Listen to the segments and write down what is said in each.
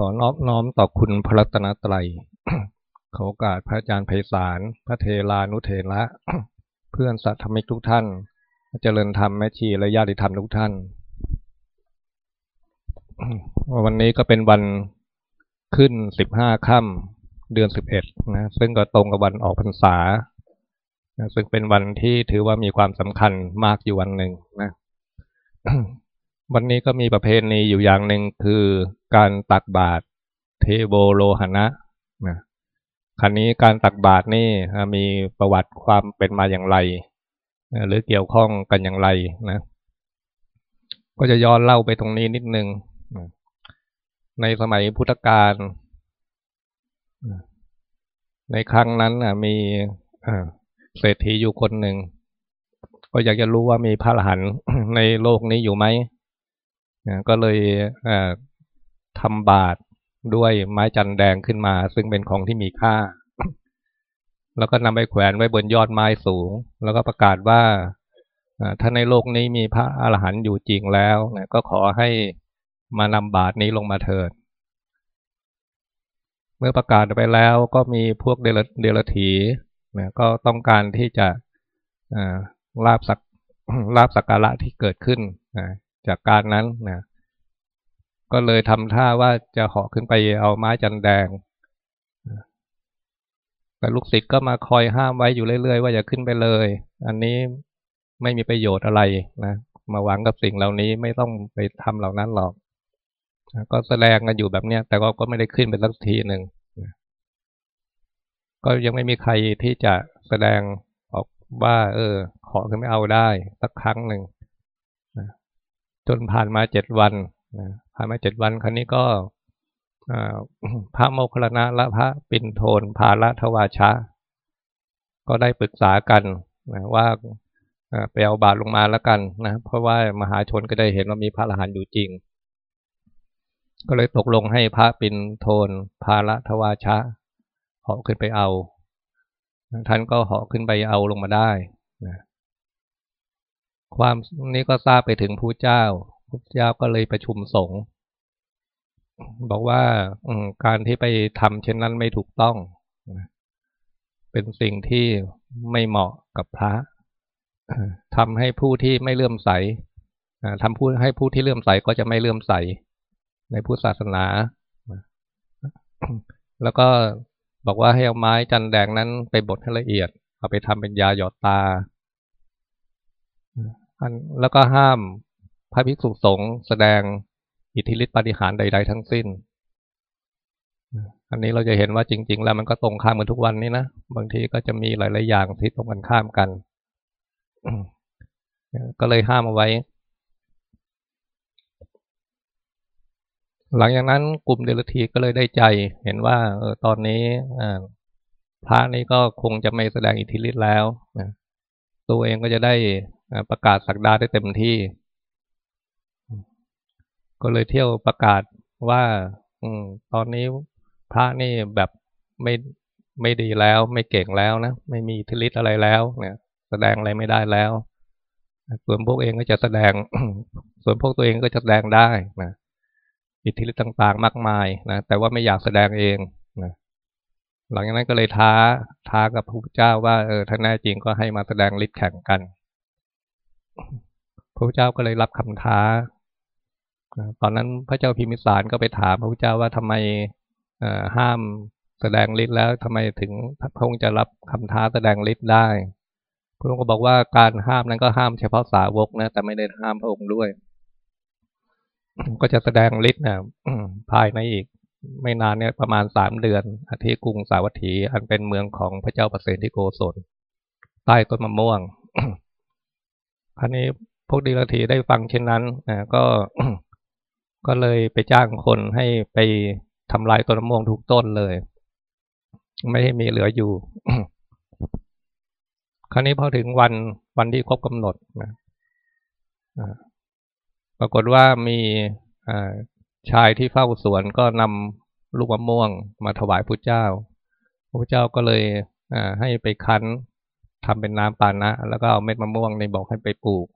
ขอนอบน้อมต่อคุณพระรัตนตรัยขอโอกาสพระอาจารย์ไพศาล พระเทลานุเทระ เพื่อนสัตธรรมิกทุกท่าน เจริญธรรมแม่ชีและญาติธรรมทุกท่าน วันนี้ก็เป็นวันขึ้นสิบห้าค่ำเดือนสิบเอ็ดนะ ซึ่งก็ตรงกับวันออกพรรษา ซึ่งเป็นวันที่ถือว่ามีความสำคัญมากอยู่วันหนึ่งนะ วันนี้ก็มีประเพณีอยู่อย่างหนึ่งคือการตักบาตรเทโวโลหณะนะครั้นี้การตักบาตรนี่มีประวัติความเป็นมาอย่างไร หรือเกี่ยวข้องกันอย่างไรนะ ก็จะย้อนเล่าไปตรงนี้นิดนึง ในสมัยพุทธกาลในครั้งนั้นมีเศรษฐีอยู่คนหนึ่ง ก็อยากจะรู้ว่ามีพระอรหันต์ในโลกนี้อยู่ไหม ก็เลยทำบาตรด้วยไม้จันแดงขึ้นมา ซึ่งเป็นของที่มีค่า แล้วก็นำไปแขวนไว้บนยอดไม้สูง แล้วก็ประกาศว่าถ้าในโลกนี้มีพระอรหันต์อยู่จริงแล้วก็ขอให้มานำบาตรนี้ลงมาเถิด เมื่อประกาศไปแล้วก็มีพวกเดลถีก็ต้องการที่จะลาบสักลาบสักการะที่เกิดขึ้น จากการนั้นนะก็เลยทำท่าว่าจะเหาะขึ้นไปเอาไม้จันแดงแต่ลูกศิษย์ก็มาคอยห้ามไว้อยู่เรื่อยๆ ว่าอย่าขึ้นไปเลย อันนี้ไม่มีประโยชน์อะไรนะมาหวังกับสิ่งเหล่านี้ไม่ต้องไปทำเหล่านั้นหรอกก็แสดงกันอยู่แบบเนี้ย แต่ก็ไม่ได้ขึ้นไปสักทีหนึ่งก็ยังไม่มีใครที่จะแสดงออกว่า เออ ขอขึ้นไม่เอาได้สักครั้งหนึ่ง จนผ่านมาเจ็ดวันผ่านมาเจ็ดวันครั้นี้ก็พระโมคคัลลนะและพระปินโทนพาละทวาชะ ก็ได้ปรึกษากันนะว่าไปเอาบาตรลงมาแล้วกันนะเพราะว่ามหาชนก็ได้เห็นว่ามีพระอรหันต์อยู่จริง ก็เลยตกลงให้พระปินโทนพาละทวาชะเหาะขึ้นไปเอา ท่านก็เหาะขึ้นไปเอาลงมาได้นะ ความนี้ก็ทราบไปถึงผู้เจ้าพระเจ้าก็เลยประชุมสงฆ์บอกว่าการที่ไปทำเช่นนั้นไม่ถูกต้อง เป็นสิ่งที่ไม่เหมาะกับพระทำให้ผู้ที่ไม่เลื่อมใสทำผู้ให้ผู้ที่เลื่อมใสก็จะไม่เลื่อมใส ในพุทธศาสนา แล้วก็บอกว่าให้เอาไม้จันแดงนั้นไปบดให้ละเอียด เอาไปทำเป็นยาหยอดตา แล้วก็ห้ามพระภิกษุสงฆ์แสดงอิทธิฤทธิปฏิหารใด ๆ ทั้งสิ้น อันนี้เราจะเห็นว่าจริง ๆ แล้วมันก็ตรงข้ามกันทุกวันนี้นะ บางทีก็จะมีหลาย ๆ อย่างที่ตรงกันข้ามกัน ก็เลยห้ามเอาไว้ หลังจากนั้นกลุ่มเดลทีก็เลยได้ใจ เห็นว่าเออตอนนี้พระนี้ก็คงจะไม่แสดงอิทธิฤทธิ์แล้ว ตัวเองก็จะได้ ประกาศสักดาได้เต็มที่ ก็เลยเที่ยวประกาศว่า อืม ตอนนี้พระนี่แบบไม่ไม่ดีแล้ว ไม่เก่งแล้วนะไม่มีทิลิตอะไรแล้ว เนี่ย แสดงอะไรไม่ได้แล้วส่วนพวกเองก็จะแสดง ส่วนพวกตัวเองก็จะแสดงได้นะอิทธิฤทธิ์ต่างๆ มากมายนะแต่ว่าไม่อยากแสดงเองนะหลังจากนั้นก็เลยท้าท้ากับพระพุทธเจ้าว่าเออถ้าแน่จริงก็ให้มาแสดงฤทธิ์แข่งกัน พระพุทธเจ้าก็เลยรับคำท้าตอนนั้นพระเจ้าพิมิสารก็ไปถามพระพุทธเจ้าว่าทำไมห้ามแสดงฤทธิ์แล้วทำไมถึงพระองค์จะรับคำท้าแสดงฤทธิ์ได้ พระองค์ก็บอกว่าการห้ามนั้นก็ห้ามเฉพาะสาวกนะแต่ไม่ได้ห้ามพระองค์ด้วย ก็จะแสดงฤทธิ์นะภายในอีก ไม่นานเนี่ยประมาณสามเดือนที่กรุงสาวัตถีอันเป็นเมืองของพระเจ้าประเสนที่โกศลใต้ต้นมะม่วง คราวนี้พวกดีลทีได้ฟังเช่นนั้นนะก็ก็เลยไปจ้างคนให้ไปทำลายต้นมะม่วงทุกต้นเลย ไม่ให้มีเหลืออยู่ คราวนี้พอถึงวันวันที่ครบกำหนดนะปรากฏว่ามีชายที่เฝ้าสวนก็นำลูกมะม่วงมาถวายพระเจ้าพระเจ้าก็เลยให้ไปคั้น ทำเป็นน้ำปานะ แล้วก็เอาเม็ดมะม่วงในบอกให้ไปปลูก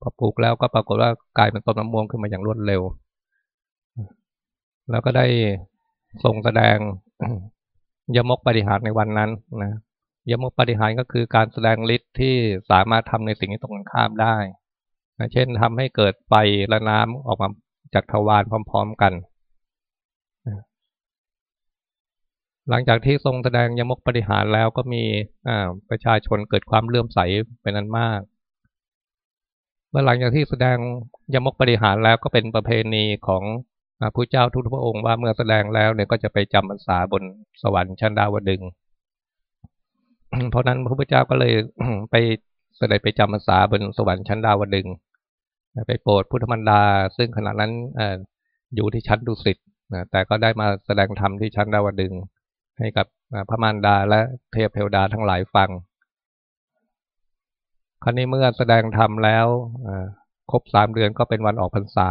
พอปลูกแล้วก็ปรากฏว่ากลายเป็นต้นมะม่วงขึ้นมาอย่างรวดเร็ว แล้วก็ได้ทรงแสดงยมกปฏิหารในวันนั้นนะยมกปฏิหารก็คือการแสดงฤทธิ์ที่สามารถทำในสิ่งที่ตรงกันข้ามได้นะเช่นทำให้เกิดไฟและน้ำออกมาจากทวารพร้อม ๆ กัน หลังจากที่ทรงแสดงยมกปฏิหารแล้วก็มีประชาชนเกิดความเลื่อมใสเป็นนั้นมากเมื่อหลังจากที่แสดงยมกปฏิหารแล้วก็เป็นประเพณีของพระเจ้าทุกพระองค์ว่าเมื่อแสดงแล้วเนี่ยก็จะไปจำพรรษาบนสวรรค์ชั้นดาวดึง เพราะนั้นพระพุทธเจ้าก็เลยไปเสด็จไปจำพรรษาบนสวรรค์ชั้นดาวดึง ไปโปรดพุทธมันดา ซึ่งขณะนั้นอยู่ที่ชั้นดุสิตแต่ก็ได้มาแสดงธรรมที่ชั้นดาวดึง ให้กับพระมารดาและเทพเทวดาทั้งหลายฟัง ครั้นี้เมื่อแสดงธรรมแล้วครบสามเดือนก็เป็นวันออกพรรษา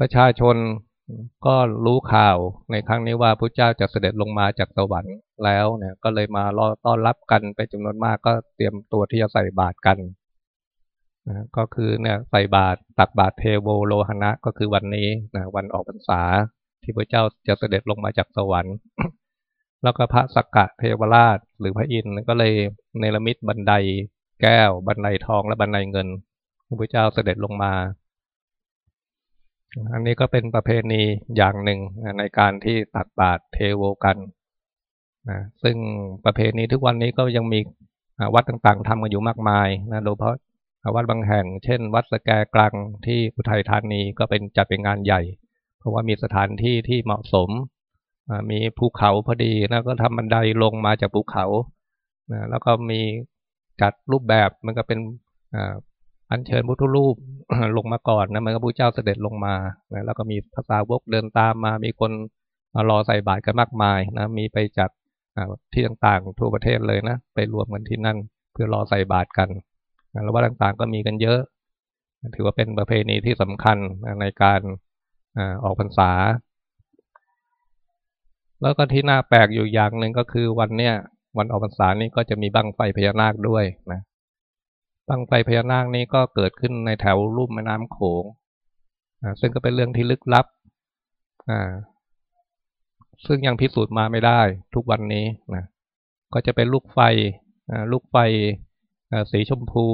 ประชาชนก็รู้ข่าวในครั้งนี้ว่าพระเจ้าจะเสด็จลงมาจากสวรรค์แล้วเนี่ย ก็เลยมารอต้อนรับกันไปจำนวนมากก็เตรียมตัวที่จะใส่บาตรกันนะก็คือเนี่ยใส่บาตรตักบาตรเทโวโลหณะก็คือวันนี้นะวันออกพรรษา ที่พระเจ้าจะเสด็จลงมาจากสวรรค์ แล้วก็พระสักกะเทวราช หรือพระอินทร์ก็เลยเนรมิตบันไดแก้ว บันไดทองและบันไดเงินพระเจ้าเสด็จลงมา อันนี้ก็เป็นประเพณีอย่างหนึ่งในการที่ตักบาตรเทโวกันนะซึ่งประเพณีทุกวันนี้ก็ยังมีวัดต่างๆทำกันอยู่มากมายนะโดยเฉพาะวัดบางแห่ง เช่น วัดสแกกลางที่อุทัยธานีก็เป็นจัดเป็นงานใหญ่ เพราะว่ามีสถานที่ที่เหมาะสม มีภูเขาพอดีนะก็ทำบันไดลงมาจากภูเขานะแล้วก็มีจัดรูปแบบมันก็เป็นอัญเชิญพุทธรูปลงมาก่อนนะมันก็พระเจ้าเสด็จลงมานะแล้วก็มีภาษาวกเดินตามมา มีคนมารอใส่บาตรกันมากมายนะมีไปจากที่ต่างๆทั่วประเทศเลยนะไปรวมกันที่นั่น เพื่อรอใส่บาตรกันนะแล้วว่าต่างๆก็มีกันเยอะ ถือว่าเป็นประเพณีที่สำคัญในการ ออกพรรษา แล้วก็ที่น่าแปลกอยู่อย่างหนึ่งก็คือวันเนี้ยวันออกพรรษานี้ก็จะมีบั้งไฟพญานาคด้วยนะบั้งไฟพญานาคนี้ก็เกิดขึ้นในแถวลุ่มแม่น้ำโขงซึ่งก็เป็นเรื่องที่ลึกลับซึ่งยังพิสูจน์มาไม่ได้ทุกวันนี้นะก็จะเป็นลูกไฟลูกไฟสีชมพู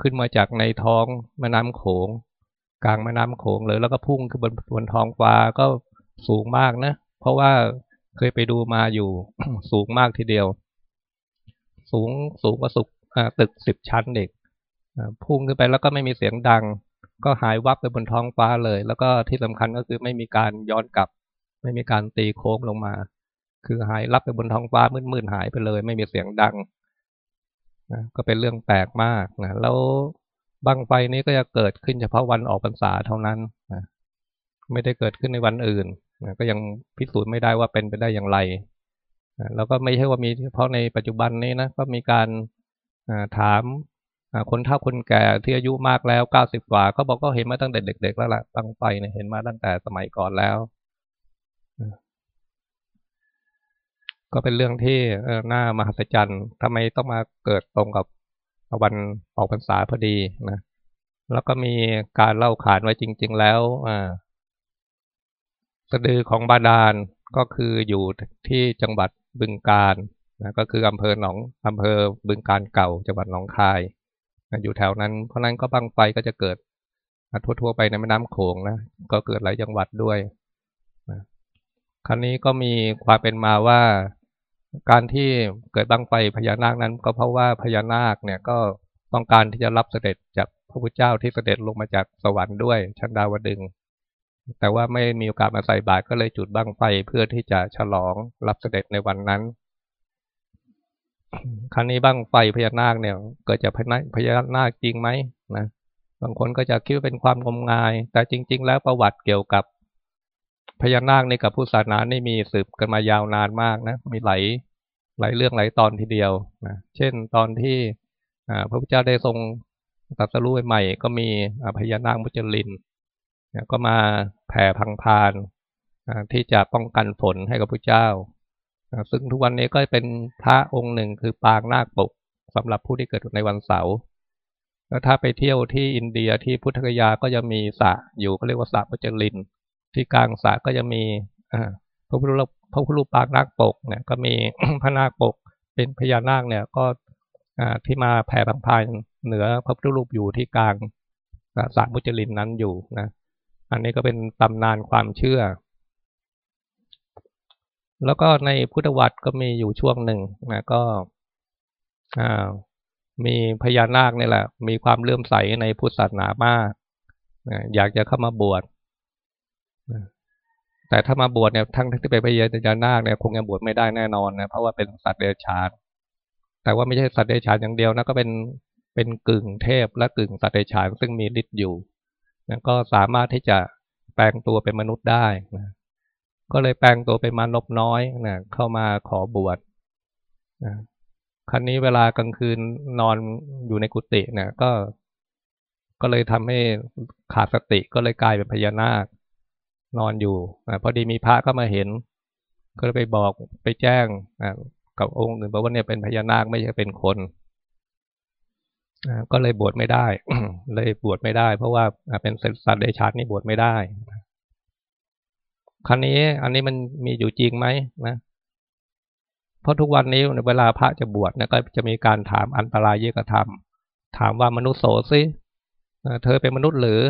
ขึ้นมาจากในท้องแม่น้ำโขง กลางแม่น้ำโขงเลย แล้วก็พุ่งขึ้นบนบนท้องฟ้าก็สูงมากนะ เพราะว่าเคยไปดูมาอยู่สูงมากทีเดียว สูงสูงกว่าสุกตึกสิบชั้นเด็กพุ่งขึ้นไปแล้วก็ไม่มีเสียงดัง ก็หายวับไปบนท้องฟ้าเลย แล้วก็ที่สำคัญก็คือไม่มีการย้อนกลับ ไม่มีการตีโค้งลงมา คือหายรับไปบนท้องฟ้ามืดๆหายไปเลย ไม่มีเสียงดังนะก็เป็นเรื่องแปลกมากนะแล้ว บังไฟนี้ก็จะเกิดขึ้นเฉพาะวันออกพรรษาเท่านั้นนะไม่ได้เกิดขึ้นในวันอื่นนะก็ยังพิสูจน์ไม่ได้ว่าเป็นไปได้อย่างไรนะแล้วก็ไม่ใช่ว่ามีเฉพาะในปัจจุบันนี้นะก็มีการถามคนเฒ่าคนแก่ที่อายุมากแล้วเก้าสิบกว่าเขาบอกก็เห็นมาตั้งแต่เด็ก ๆ แล้วล่ะบังไฟเนี่ยเห็นมาตั้งแต่สมัยก่อนแล้ว ก็เป็นเรื่องที่น่ามหัศจรรย์ทำไมต้องมาเกิดตรงกับ วันออกพรรษาพอดีนะแล้วก็มีการเล่าขานไว้จริง ๆ แล้วอ่าสะดือของบาดาลก็คืออยู่ที่จังหวัดบึงกาฬนะก็คืออำเภอหนองอำเภอบึงกาฬเก่าจังหวัดหนองคายนะอยู่แถวนั้น เพราะนั้นก็บังไฟก็จะเกิดทั่วๆไปในแม่น้ำโขงนะก็เกิดหลายจังหวัดด้วยนะครั้นี้ก็มีความเป็นมาว่า การที่เกิดบังไฟพญานาคนั้น ก็เพราะว่าพญานาคเนี่ยก็ต้องการที่จะรับเสด็จจากพระพุทธเจ้าที่เสด็จลงมาจากสวรรค์ด้วยชั้นดาวดึง แต่ว่าไม่มีโอกาสมาใส่บาตรก็เลยจุดบังไฟเพื่อที่จะฉลองรับเสด็จในวันนั้น ครั้นี้บังไฟพญานาคเนี่ย เกิดจากพญานาคจริงไหมนะบางคนก็จะคิดว่าเป็นความงมงาย แต่จริง ๆ แล้วประวัติเกี่ยวกับ พญานาคในกับพุทธศาสนานี่มีสืบกันมายาวนานมากนะ มีหลายหลายเรื่องหลายตอนทีเดียวนะเช่นตอนที่พระพุทธเจ้าได้ทรงตัดสรู้ใหม่ ก็มีพญานาคมุจลินก็มาแผ่พังพานที่จะป้องกันฝนให้กับพระเจ้า ซึ่งทุกวันนี้ก็เป็นพระองค์หนึ่งคือปางนาคปกสำหรับผู้ที่เกิดในวันเสาร์แล้วถ้าไปเที่ยวที่อินเดียที่พุทธคยาก็จะมีสระอยู่เขาเรียกว่าสระปัจจริน ที่กลางสระก็จะมีพระพุทธรูปพระพุทธรูปปางนาคปกเนี่ยก็มีพระนาคปก เป็นพญานาคเนี่ยก็ที่มาแผ่บังพายเหนือพระพุทธรูปอยู่ที่กลางสระมุจลินนั้นอยู่นะอันนี้ก็เป็นตำนานความเชื่อ แล้วก็ในพุทธวัตรก็มีอยู่ช่วงหนึ่งนะก็มีพญานาคนี่แหละ มีความเลื่อมใสในพุทธศาสนามาก อยากจะเข้ามาบวช แต่ถ้ามาบวชเนี่ยทั้งที่เป็นพญานาคเนี่ยคงจะบวชไม่ได้แน่นอนนะเพราะว่าเป็นสัตว์เดรัจฉานแต่ว่าไม่ใช่สัตว์เดรัจฉานอย่างเดียวนะก็เป็นเป็นกึ่งเทพและกึ่งสัตว์เดรัจฉานซึ่งมีฤทธิ์อยู่นะก็สามารถที่จะแปลงตัวเป็นมนุษย์ได้นะก็เลยแปลงตัวเป็นมนุษย์น้อยนะเข้ามาขอบวชนะครั้นี้เวลากลางคืนนอนอยู่ในกุฏิเนี่ยก็ ก็เลยทำให้ขาดสติก็เลยกลายเป็นพญานาค นอนอยู่อพอดีมีพระก็มาเห็น ก็เลยไปบอกไปแจ้งกับองค์อื่นบอกว่าเนี่ยเป็นพญานาคไม่ใช่เป็นคนก็เลยบวชไม่ได้ เลยบวชไม่ได้ เพราะว่าเป็นสัตว์เดชานนี่บวชไม่ได้ครั้นี้อันนี้มันมีอยู่จริงไหมนะเพราะทุกวันนี้เวลาพระจะบวชก็จะมีการถามอันตรายเยกธรรม ถามว่ามนุษย์โสซิเธอเป็นมนุษย์หรือ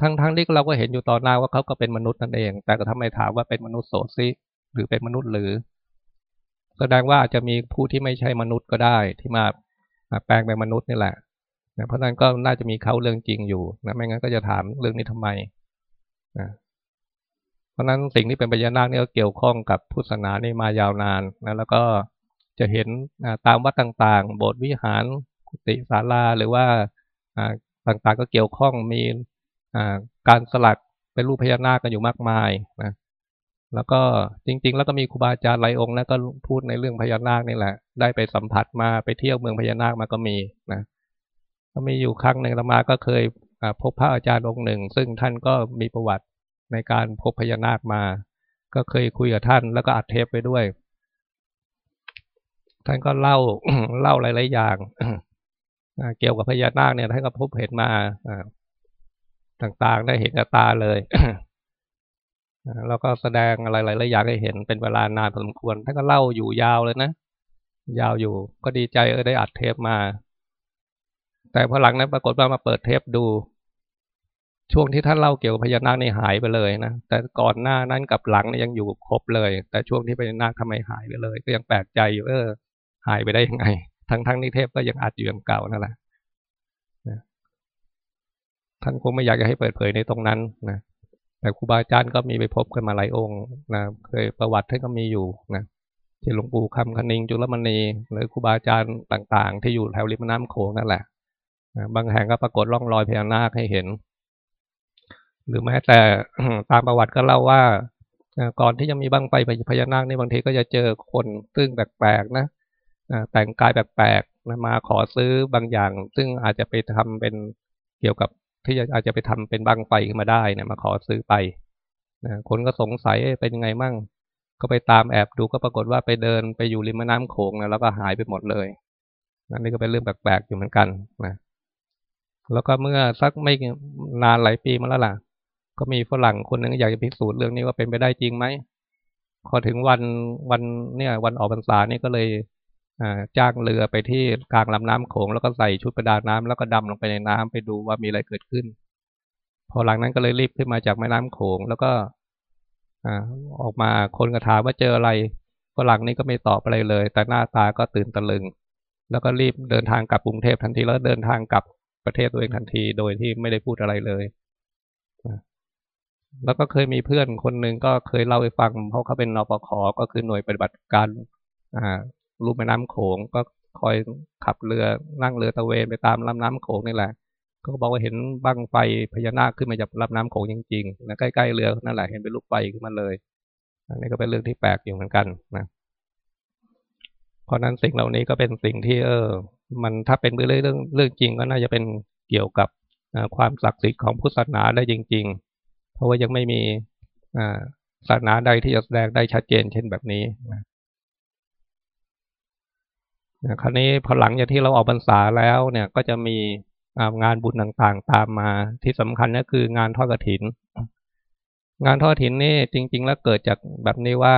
ทั้งทั้งที่เราก็เห็นอยู่ต่อหน้าว่าเขาก็เป็นมนุษย์นั่นเอง แต่ก็ทำไมถามว่าเป็นมนุษย์โสซิหรือเป็นมนุษย์หรือ แสดงว่าอาจจะมีผู้ที่ไม่ใช่มนุษย์ก็ได้ ที่มาแปลงเป็นมนุษย์นี่แหละเพราะนั้นก็น่าจะมีเขาเรื่องจริงอยู่นะไม่งั้นก็จะถามเรื่องนี้ทำไมนะเพราะนั้นสิ่งที่เป็นปัญญานาคนี่ก็เกี่ยวข้องกับพุทธศาสนานี่มายาวนานนะแล้วก็จะเห็นตามวัดต่างๆ โบสถ์วิหารกุฏิศาลาหรือว่าต่างๆก็เกี่ยวข้องมี การสลักเป็นรูปพญานาคกันอยู่มากมายนะแล้วก็จริง ๆ แล้วก็มีครูบาอาจารย์หลายองค์นะก็พูดในเรื่องพญานาคนี่แหละ ได้ไปสัมผัสมาไปเที่ยวเมืองพญานาคมาก็มีนะก็มีอยู่ครั้งหนึ่งเรามาก็เคยพบพระอาจารย์องค์หนึ่ง ซึ่งท่านก็มีประวัติในการพบพญานาคมา ก็เคยคุยกับท่านแล้วก็อัดเทปไปด้วย ท่านก็เล่าเล่าหลายๆอย่างเกี่ยวกับพญานาคเนี่ยท่านก็พบเห็นมา ต่างๆ ได้เห็นกับตาเลยแล้วก็แสดงอะไรหลายๆอย่างให้เห็นเป็นเวลานานพอสมควรท่านก็เล่าอยู่ยาวเลยนะ ยาวอยู่ ก็ดีใจเออได้อัดเทปมา แต่พอหลังนั้นปรากฏว่ามาเปิดเทปดู ช่วงที่ท่านเล่าเกี่ยวกับพญานาคนี่หายไปเลยนะ แต่ก่อนหน้านั้นกับหลังนี่ยังอยู่ครบเลย แต่ช่วงที่พญานาคทำไมหายไปเลย ก็ยังแปลกใจอยู่เออ หายไปได้ยังไง ทั้งทั้งนิเทพก็ยังอัดอยู่อย่างเก่านั่นแหละ ท่านคงไม่อยากจะให้เปิดเผยในตรงนั้นนะแต่ครูบาอาจารย์ก็มีไปพบกันมาหลายองค์นะเคยประวัติท่านก็มีอยู่นะที่หลวงปู่คำคณิงจุลมณีหรือครูบาอาจารย์ต่าง ๆ ที่อยู่แถวริมน้ำโขงนั่นแหละบางแห่งก็ปรากฏร่องรอยพญานาคให้เห็น หรือแม้แต่ตามประวัติก็เล่าว่าก่อนที่จะมีบังไฟพญานาคนี่บางทีก็จะเจอคนซึ่งแปลกๆนะแต่งกายแปลกๆมาขอซื้อบางอย่าง ซึ่งอาจจะไปทำเป็นเกี่ยวกับ ที่อาจจะไปทำเป็นบังไฟขึ้นมาได้นะมาขอซื้อไปคนก็สงสัยเป็นยังไงมั่ง ก็ไปตามแอบดูก็ปรากฏว่าไปเดินไปอยู่ริมแม่น้ำโขงนะแล้วก็หายไปหมดเลยนั่นนี่ก็เป็นเรื่องแปลกๆอยู่เหมือนกันนะแล้วก็เมื่อสักไม่นานหลายปีมาแล้วล่ะ ก็มีฝรั่งคนหนึ่งอยากจะพิสูจน์เรื่องนี้ว่าเป็นไปได้จริงไหมพอถึงวันวันเนี่ย วันออกพรรษานี่ก็เลย จ้างเรือไปที่กลางลำน้ำโขงแล้วก็ใส่ชุดประดาน้ำแล้วก็ดำลงไปในน้ำไปดูว่ามีอะไรเกิดขึ้น พอหลังนั้นก็เลยรีบขึ้นมาจากแม่น้ำโขงแล้วก็อออกมาคนกระถามว่าเจออะไรฝรั่งนี่ก็ไม่ตอบอะไรเลย แต่หน้าตาก็ตื่นตะลึง แล้วก็รีบเดินทางกลับกรุงเทพทันทีแล้วเดินทางกลับประเทศตัวเองทันทีโดยที่ไม่ได้พูดอะไรเลยแล้วก็เคยมีเพื่อนคนหนึ่งก็เคยเล่าให้ฟังเพราะเขาเป็นนปคก็คือหน่วยปฏิบัติการอ่า รูปแม่น้ำโขงก็คอยขับเรือนั่งเรือตะเวนไปตามลำน้ำโขงนี่แหละก็บอกว่าเห็นบั้งไฟพญานาคขึ้นมาจากลำน้ำโขงจริงๆนะใกล้ๆเรือนั่นแหละเห็นเป็นลูกไฟขึ้นมาเลยอันนี้ก็เป็นเรื่องที่แปลกอยู่เหมือนกันนะเพราะนั้นสิ่งเหล่านี้ก็เป็นสิ่งที่เออ มันถ้าเป็นเรื่องเรื่องเรื่องจริงก็น่าจะเป็นเกี่ยวกับความศักดิ์สิทธิ์ของพุทธศาสนาได้จริง ๆ เพราะว่ายังไม่มีศาสนาใดที่จะแสดงได้ชัดเจนเช่นแบบนี้นะ คราวนี้พอหลังจากที่เราออกพรรษาแล้วเนี่ยก็จะมีงานบุญต่างๆ ตามมาที่สำคัญก็คืองานทอดกระถิน งานทอดกระถินนี่จริง ๆ แล้วเกิดจากแบบนี้ว่า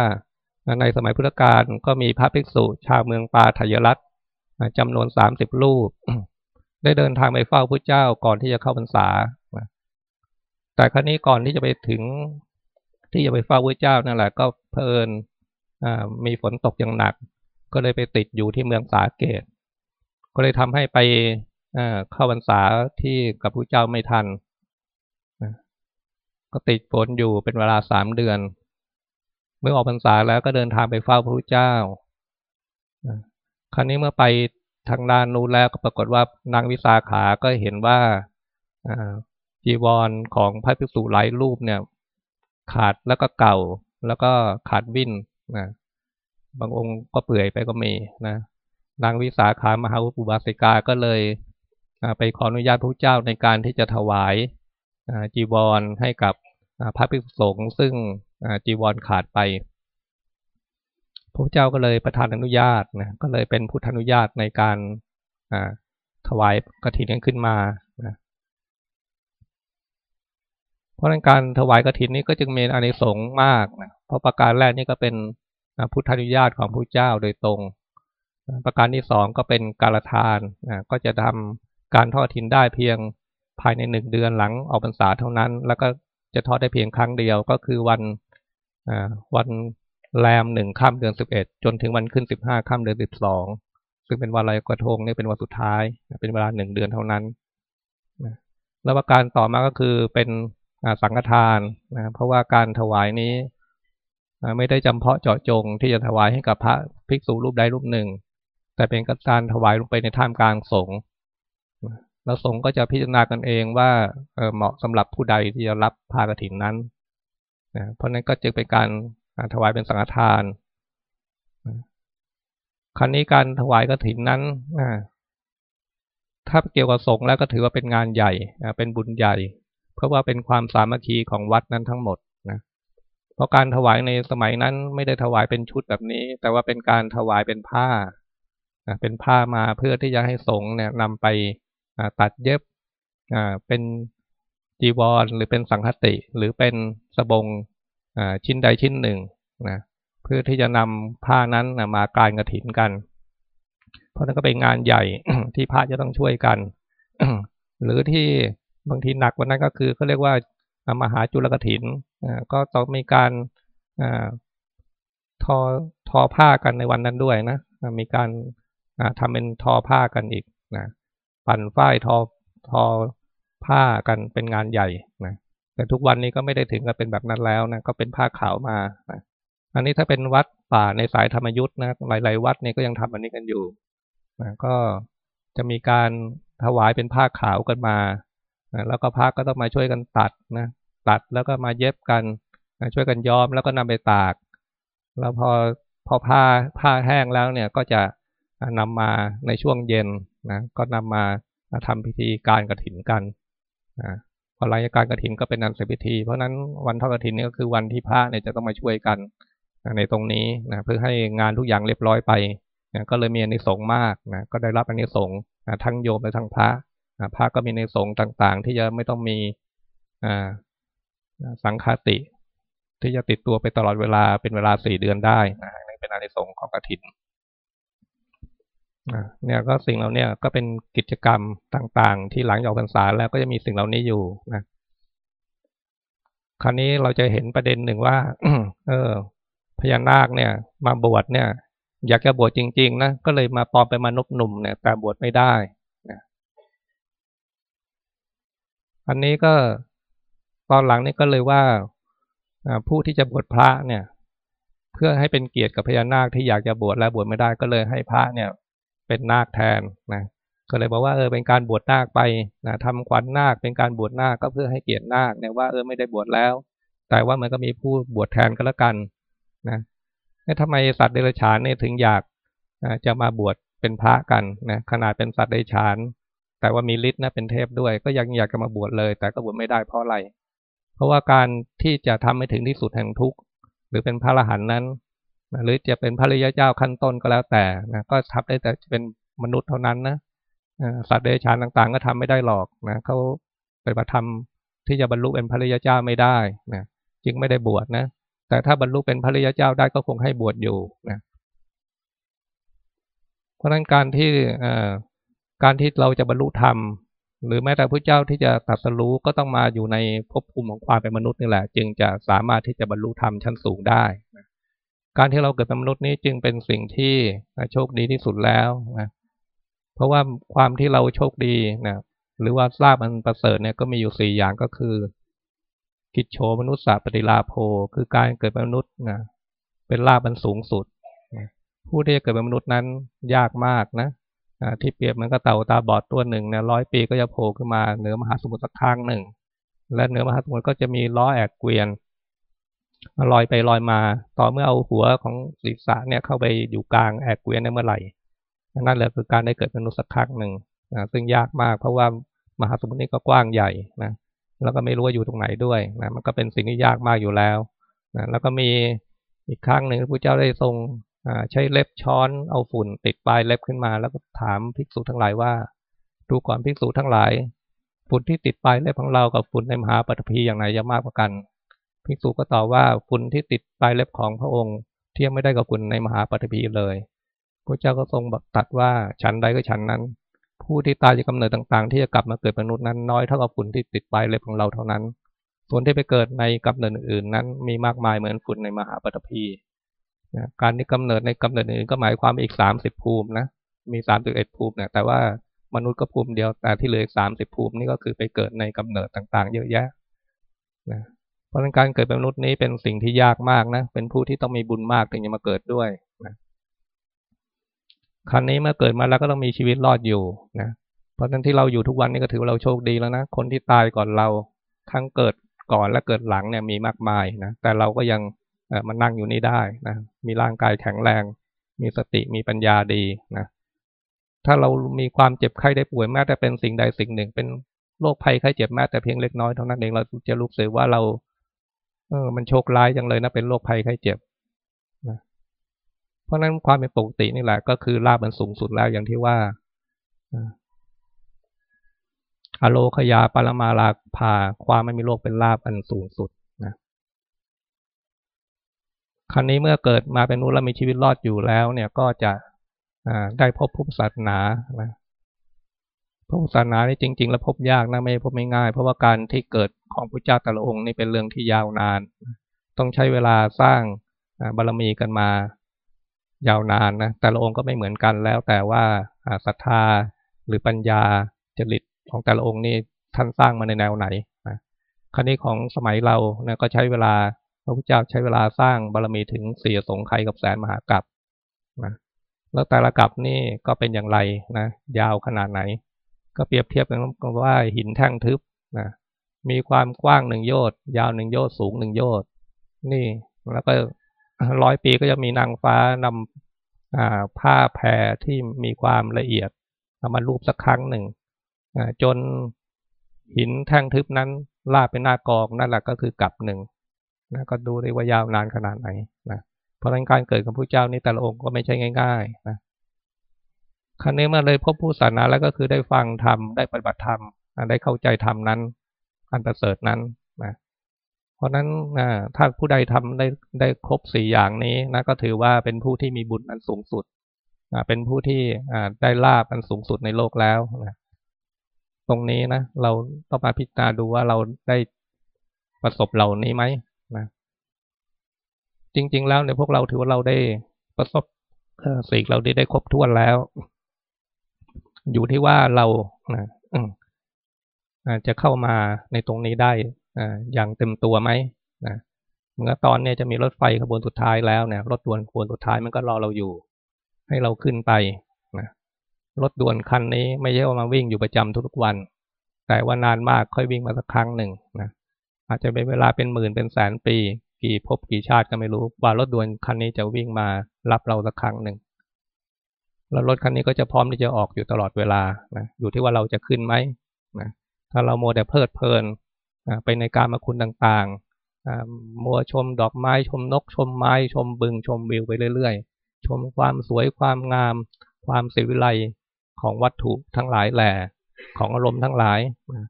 ในสมัยพุทธกาลก็มีพระภิกษุ ชาวเมืองปาทยรัตจำนวนสามสิบรูป ได้เดินทางไปเฝ้าพระเจ้าก่อนที่จะเข้าพรรษา แต่ครั้นี้ก่อนที่จะไปถึงที่จะไปเฝ้าพระเจ้านั่นแหละก็เพลินมีฝนตกอย่างหนัก ก็เลยไปติดอยู่ที่เมืองสาเกต ก็เลยทำให้ไปเข้าพรรษาที่กับพระเจ้าไม่ทัน ก็ติดฝนอยู่เป็นเวลาสามเดือน เมื่อออกพรรษาแล้วก็เดินทางไปเฝ้าพระพุทธเจ้า ครั้นี้เมื่อไปทางด้านนู้นแล้วก็ปรากฏว่านางวิสาขาก็เห็นว่าจีวรของพระภิกษุหลายรูปเนี่ย ขาดแล้วก็เก่าแล้วก็ขาดวิ่นนะ บางองค์ก็เปื่อยไปก็มีนะนางวิสาขามหาอุบาสิกาก็เลยไปขออนุญาตพระเจ้าในการที่จะถวายจีวรให้กับพระภิกษุสงฆ์ซึ่งจีวรขาดไป พระเจ้าก็เลยประทานอนุญาตนะก็เลยเป็นพุทธอนุญาตในการถวายกฐินขึ้นมานะเพราะการถวายกฐินนี้ก็จึงมีอานิสงส์มากนะเพราะประการแรกนี่ก็เป็น พุทธอนุญาตของพระเจ้าโดยตรง ประการที่สองก็เป็นการทานนะก็จะทำการทอดทินได้เพียงภายในหนึ่งเดือนหลังออกพรรษาเท่านั้น แล้วก็จะทอดได้เพียงครั้งเดียวก็คือวันวันแรมหนึ่งค่ำเดือนสิบเอ็ดจนถึงวันขึ้นสิบห้าค่ำเดือนสิบสองซึ่งเป็นวันลอยกระทงนี่เป็นวันสุดท้าย เป็นเวลาหนึ่งเดือนเท่านั้นแล้วประการต่อมาก็คือเป็นสังฆทานนะเพราะว่าการถวายนี้ ไม่ได้จำเพาะเจาะจงที่จะถวายให้กับพระภิกษุรูปใดรูปหนึ่ง แต่เป็นการถวายลงไปในท่ามกลางสงฆ์แล้วสงฆ์ก็จะพิจารณากันเองว่าเหมาะสำหรับผู้ใดที่จะรับผ้ากถินนั้นนะเพราะนั้นก็จึงเป็นการถวายเป็นสังฆทานครั้นี้การถวายกรถินนั้นถ้าเกี่ยวกับสงฆ์แล้วก็ถือว่าเป็นงานใหญ่เป็นบุญใหญ่ เพราะว่าเป็นความสามัคคีของวัดนั้นทั้งหมด เพราะการถวายในสมัยนั้นไม่ได้ถวายเป็นชุดแบบนี้ แต่ว่าเป็นการถวายเป็นผ้าเป็นผ้ามาเพื่อที่จะให้สงฆ์เนี่ยนำไปตัดเย็บเป็นจีวรหรือเป็นสังคติ หรือเป็นสบงชิ้นใดชิ้นหนึ่งนะเพื่อที่จะนำผ้านั้นมาการกระถินกัน เพราะนั้นก็เป็นงานใหญ่ที่พระจะต้องช่วยกัน หรือที่บางทีหนักกว่านั้นก็คือเขาเรียกว่า มหาจุลกถินก็ต้องมีการทอทอผ้ากันในวันนั้นด้วยนะมีการทำเป็นทอผ้ากันอีกนะปั่นฝ้ายทอทอผ้ากันเป็นงานใหญ่นะแต่ทุกวันนี้ก็ไม่ได้ถึงกับเป็นแบบนั้นแล้วนะก็เป็นผ้าขาวมานะอันนี้ถ้าเป็นวัดป่าในสายธรรมยุทธ์นะหลายๆวัดนี่ก็ยังทำอันนี้กันอยู่นะก็จะมีการถวายเป็นผ้าขาวกันมา แล้วก็ผ้าก็ต้องมาช่วยกันตัดนะตัดแล้วก็มาเย็บกันช่วยกันย้อมแล้วก็นำไปตาก แล้วพอพอผ้าผ้าแห้งแล้วเนี่ยก็จะนำมาในช่วงเย็นนะก็นำมาทำพิธีการกระถินกันนะพอหลังจากการกระถินก็เป็นนันเสร็จพิธี เพราะนั้นวันทอดกระถินนี่ก็คือวันที่พระเนี่ยจะต้องมาช่วยกันในตรงนี้นะเพื่อให้งานทุกอย่างเรียบร้อยไปนะก็เลยมีอนิสงส์มากนะก็ได้รับอนิสงส์นะทั้งโยมและทั้งพระ พระก็มีในสงฆ์ต่างๆ ที่จะไม่ต้องมีสังฆาติ ที่จะติดตัวไปตลอดเวลาเป็นเวลาสี่เดือนได้นะนี่เป็นอนิสงส์ของกระถินเนี่ยก็สิ่งเหล่านี้ก็เป็นกิจกรรมต่างๆ ที่หลังจากพรรษาแล้วก็จะมีสิ่งเหล่านี้อยู่นะคราวนี้เราจะเห็นประเด็นหนึ่งว่า เออ พญานาคเนี่ย มาบวชเนี่ย อยากจะบวชจริง ๆ นะก็เลยมาปลอมเป็นมนุษย์หนุ่มเนี่ย แต่บวชไม่ได้นะ อันนี้ก็ตอนหลังนี่ก็เลยว่าผู้ที่จะบวชพระเนี่ย เพื่อให้เป็นเกียรติกับพญานาคที่อยากจะบวชแล้วบวชไม่ได้ก็เลยให้พระเนี่ยเป็นนาคแทนนะก็เลยบอกว่าเออเป็นการบวชนาคไปนะทำขวัญนาคเป็นการบวชนาคก็เพื่อให้เกียรตินาคเนี่ยว่าเออไม่ได้บวชแล้ว แต่ว่ามันก็มีผู้บวชแทนก็แล้วกันนะทำไมสัตว์เดรัจฉานเนี่ยถึงอยากจะมาบวชเป็นพระกันนะขนาดเป็นสัตว์เดรัจฉาน แต่ว่ามีฤทธิ์นะเป็นเทพด้วย ก็ยังอยากจะมาบวชเลย แต่ก็บวชไม่ได้เพราะอะไร เพราะว่าการที่จะทำให้ถึงที่สุดแห่งทุกข์หรือเป็นพระอรหันต์นั้น หรือจะเป็นพระริยเจ้าขั้นต้นก็แล้วแต่นะก็ทับได้แต่จะเป็นมนุษย์เท่านั้นนะสัตว์เดรัจฉานต่างๆ ก็ทำไม่ได้หรอกนะเขาปฏิบัติธรรมที่จะบรรลุเป็นพระริยเจ้าไม่ได้นะจึงไม่ได้บวชนะแต่ถ้าบรรลุเป็นพระริยเจ้าได้ก็คงให้บวชอยู่นะเพราะฉะนั้นการที่ การที่เราจะบรรลุธรรม หรือแม้แต่พระเจ้าที่จะตรัสรู้ก็ต้องมาอยู่ในภพภูมิของความเป็นมนุษย์นี่แหละ จึงจะสามารถที่จะบรรลุธรรมชั้นสูงได้การที่เราเกิดเป็นมนุษย์นี้จึงเป็นสิ่งที่โชคดีที่สุดแล้วนะเพราะว่าความที่เราโชคดีนะหรือว่าทราบมันประเสริฐเนี่ยก็มีอยู่สี่อย่างก็คือ กิจโชมนุษย์สาปฏิลาโภ คือการเกิดเป็นมนุษย์นะเป็นลาบันสูงสุด ผู้ที่จะเกิดเป็นมนุษย์นั้นยากมากนะ ที่เปรียบเหมือนกับเต่าตาบอดตัวหนึ่งเนี่ยร้อยปีก็จะโผล่ขึ้นมาเหนือมหาสมุทรสักครั้งหนึ่ง และเหนือมหาสมุทรก็จะมีล้อแอกเกวียนลอยไปลอยมา ต่อเมื่อเอาหัวของศีรษะเนี่ยเข้าไปอยู่กลางแอกเกวียนในเมื่อไหร่นั่นแหละคือการได้เกิดเป็นมนุษย์สักครั้งหนึ่งนะซึ่งยากมากเพราะว่ามหาสมุทรนี่ก็กว้างใหญ่นะแล้วก็ไม่รู้ว่าอยู่ตรงไหนด้วยนะมันก็เป็นสิ่งที่ยากมากอยู่แล้วนะแล้วก็มีอีกครั้งหนึ่งพระเจ้าได้ทรง ใช้เล็บช้อนเอาฝุ่นติดปลายเล็บขึ้นมา แล้วก็ถามภิกษุทั้งหลายว่า ดูก่อนภิกษุทั้งหลาย ฝุ่นที่ติดปลายเล็บของเรากับฝุ่นในมหาปฐพีอย่างไหนจะมากกว่ากัน ภิกษุก็ตอบว่าฝุ่นที่ติดปลายเล็บของพระองค์ เทียบไม่ได้กับฝุ่นในมหาปฐพีเลยพระเจ้าก็ทรงบอกตัดว่าฉันใดก็ฉันนั้น ผู้ที่ตายจากกาเนิดต่างๆ ที่จะกลับมาเกิดเป็นมนุษย์นั้นน้อยเท่ากับฝุ่นที่ติดปลายเล็บของเราเท่านั้น ส่วนที่ไปเกิดในกำเนิดอื่นนั้น มีมากมายเหมือนฝุ่นในมหาปฐพี นะการที่กำเนิดในกำเนิดอื่นก็หมายความอีกสามสิบภูมินะมีสามสิบเอ็ดภูมิเนี่ยแต่ว่ามนุษย์ก็ภูมิเดียวแต่ที่เหลืออีกสามสิบภูมินี่ก็คือไปเกิดในกำเนิดต่างๆ เยอะแยะนะเพราะการเกิดเป็นมนุษย์นี้เป็นสิ่งที่ยากมากนะเป็นผู้ที่ต้องมีบุญมากถึงจะมาเกิดด้วยนะครั้นี้เมื่อเกิดมาแล้วก็ต้องมีชีวิตรอดอยู่นะเพราะฉะนั้นที่เราอยู่ทุกวันนี้ก็ถือว่าเราโชคดีแล้วนะคนที่ตายก่อนเราทั้งเกิดก่อนและเกิดหลังเนี่ยมีมากมายนะแต่เราก็ยัง มันนั่งอยู่นี่ได้นะมีร่างกายแข็งแรง มีสติมีปัญญาดีนะถ้าเรามีความเจ็บไข้ได้ป่วยแม้แต่เป็นสิ่งใดสิ่งหนึ่ง เป็นโรคภัยไข้เจ็บแม้แต่เพียงเล็กน้อยเท่านั้นเองเราจะรู้สึกว่าเรา เออ มันโชคร้ายจังเลยนะเป็นโรคภัยไข้เจ็บนะเพราะนั้นความเป็นปกตินี่แหละ ก็คือลาบมันสูงสุดแล้วอย่างที่ว่าอโลคยาปรมาลาภาความไม่มีโรคเป็นลาบอันสูงสุด ครั้นี้เมื่อเกิดมาเป็นมนุษย์และมีชีวิตรอดอยู่แล้ว เนี่ยก็จะได้พบพุทธศาสนานะพระพุทธศาสนานี่จริง ๆ แล้วพบยากนะไม่พบไม่ง่าย เพราะว่าการที่เกิดของพระเจ้าแต่ละองค์นี่เป็นเรื่องที่ยาวนาน ต้องใช้เวลาสร้างบารมีกันมายาวนานนะแต่ละองค์ก็ไม่เหมือนกันแล้ว แต่ว่าศรัทธาหรือปัญญาจริตของแต่ละองค์นี่ท่านสร้างมาในแนวไหนนะครั้นี้ของสมัยเราเนี่ยก็ใช้เวลา พระพุทธเจ้าใช้เวลาสร้างบารมีถึงสี่สงไขยกับแสนมหากัปนะแล้วแต่ละกัปนี่ก็เป็นอย่างไรนะยาวขนาดไหน ก็เปรียบเทียบกันว่าหินแท่งทึบนะมีความกว้างหนึ่งโยชน์ยาวหนึ่งโยชน์สูงหนึ่งโยชน์นี่แล้วก็ร้อยปีก็จะมีนางฟ้านำผ้าแพรที่มีความละเอียดเอามารูปสักครั้งหนึ่งจนหินแท่งทึบนั้นลาบเป็นหน้ากองนั่นแหละก็คือกับหนึ่ง นะก็ดูได้ว่ายาวนานขนาดไหนนะเพราะการเกิดของพระเจ้านี่แต่ละองค์ก็ไม่ใช่ง่าย ๆ นะครั้นี้เมื่อเลยพบผู้ศาสนาแล้วก็คือได้ฟังธรรมได้ปฏิบัติธรรมได้เข้าใจธรรมนั้นอันประเสริฐนั้นนะเพราะนั้นนะถ้าผู้ใดทำได้ได้ครบสี่อย่างนี้นะก็ถือว่าเป็นผู้ที่มีบุญอันสูงสุดนะเป็นผู้ที่ได้ลาบอันสูงสุดในโลกแล้วนะตรงนี้นะเราต้องมาพิจารณาดูว่าเราได้ประสบเหล่านี้ไหม จริง ๆ แล้วเนี่ยพวกเราถือว่าเราได้ประสบสิ่งเราได้ได้ครบถ้วนแล้ว อยู่ที่ว่าเรานะจะเข้ามาในตรงนี้ได้อย่างเต็มตัวไหมนะเมื่อตอนนี้จะมีรถไฟขบวนสุดท้ายแล้วเนี่ยรถด่วนขบวนสุดท้ายมันก็รอเราอยู่ ให้เราขึ้นไปนะรถด่วนคันนี้ไม่ใช่ว่ามาวิ่งอยู่ประจำทุกวัน แต่ว่านานมากค่อยวิ่งมาสักครั้งหนึ่งนะ อาจจะเป็นเวลาเป็นหมื่นเป็นแสนปี กี่ภพกี่ชาติก็ไม่รู้ว่ารถด่วนคันนี้จะวิ่งมารับเราสักครั้งหนึ่งแล้วรถคันนี้ก็จะพร้อมที่จะออกอยู่ตลอดเวลานะอยู่ที่ว่าเราจะขึ้นไหมนะถ้าเราโมแต่เพลิดเพลินไปในการมาคุณต่างๆมัวชมดอกไม้ชมนก ชมไม้ชมบึงชมวิวไปเรื่อยๆ ชมความสวยความงาม ความสิวิไลของวัตถุทั้งหลายแหล่ของอารมณ์ทั้งหลายนะ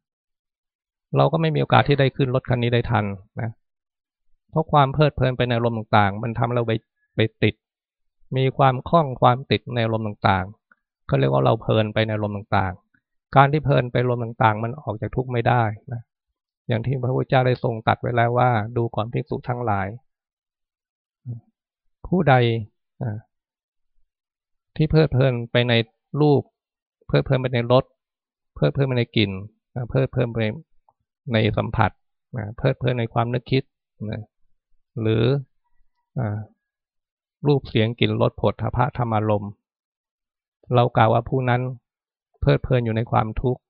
เราก็ไม่มีโอกาสที่ได้ขึ้นรถคันนี้ได้ทันนะ เพราะความเพลิดเพลินไปในอารมณ์ต่างๆ มันทำเราไปไปติด มีความคล้องความติดในอารมณ์ต่างๆเขาเรียกว่าเราเพลินไปในอารมณ์ต่างๆ การที่เพลินไปอารมณ์ต่างๆ มันออกจากทุกข์ไม่ได้นะอย่างที่พระพุทธเจ้าได้ทรงตัดไว้แล้วว่า ดูก่อนภิกษุทั้งหลาย ผู้ใดที่เพลิดเพลินไปในรูป เพลิดเพลินไปในรสเพลิดเพลินไปในกลิ่นเพลิดเพลินไป ในสัมผัสเพลิดเพลินในความนึกคิดหรือรูปเสียงกลิ่นรสผลทพะธรรมารมเรากล่าวว่าผู้นั้นเพลิดเพลินอยู่ในความทุกข์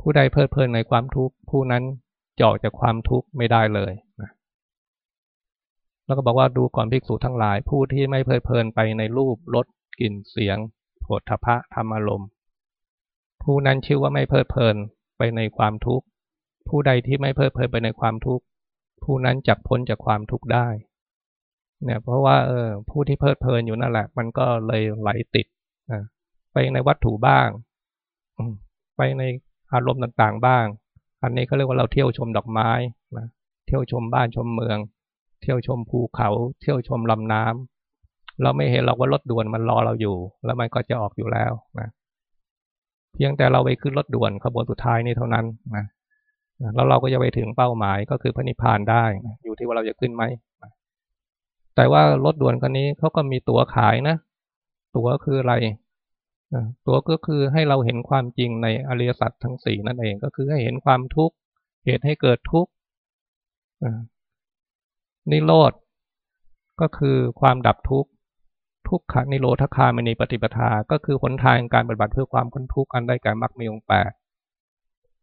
ผู้ใดเพลิดเพลินในความทุกข์ ผู้นั้นจอกจากความทุกข์ไม่ได้เลยนะแล้วก็บอกว่าดูก่อนภิกษุทั้งหลาย ผู้ที่ไม่เพลิดเพลินไปในรูปรสกลิ่นเสียงผฏฐพะธรรมอารมณ์ผู้นั้นชื่อว่าไม่เพลิดเพลินไปในความทุกข์ ผู้ใดที่ไม่เพลิดเพลินไปในความทุกข์ ผู้นั้นจักพ้นจากความทุกข์ได้ เนี่ย เพราะว่าเออผู้ที่เพลิดเพลินอยู่นั่นแหละ มันก็เลยไหลติดนะไปในวัตถุบ้าง ไปในอารมณ์ต่างๆบ้าง อันนี้เขาเรียกว่าเราเที่ยวชมดอกไม้นะเที่ยวชมบ้านชมเมือง เที่ยวชมภูเขา เที่ยวชมลำน้ำเราไม่เห็นเราว่ารถด่วนมันรอเราอยู่ แล้วมันก็จะออกอยู่แล้วนะเพียงแต่เราไปขึ้นรถด่วนขบวนสุดท้ายนี่เท่านั้นนะ แล้วเราก็จะไปถึงเป้าหมายก็คือพระนิพพานได้ อยู่ที่ว่าเราจะขึ้นไหม แต่ว่ารถด่วนคันนี้เขาก็มีตั๋วขายนะ ตั๋วคืออะไรตั๋วก็คือให้เราเห็นความจริงในอริยสัจทั้งสี่นั่นเอง ก็คือให้เห็นความทุกข์ เหตุให้เกิดทุกข์นิโรธก็คือความดับทุกข์ทุกขนิโรธคามในปฏิปทา ก็คือหนทางการปฏิบัติเพื่อความพ้นทุกข์อันได้แการมรรคมีองแปด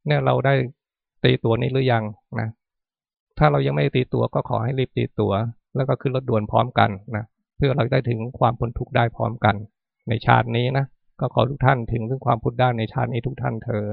เนี่ยเราได้ ตีตัวนี้หรือยังนะ ถ้าเรายังไม่ตีตัวก็ขอให้รีบตีตัว แล้วก็ขึ้นรถด่วนพร้อมกันนะเพื่อเราได้ถึงความพ้นทุกข์ได้พร้อมกัน ในชาตินี้นะก็ขอทุกท่านถึงซึ่งความพุทธได้ในชาตินี้ทุกท่านเธอ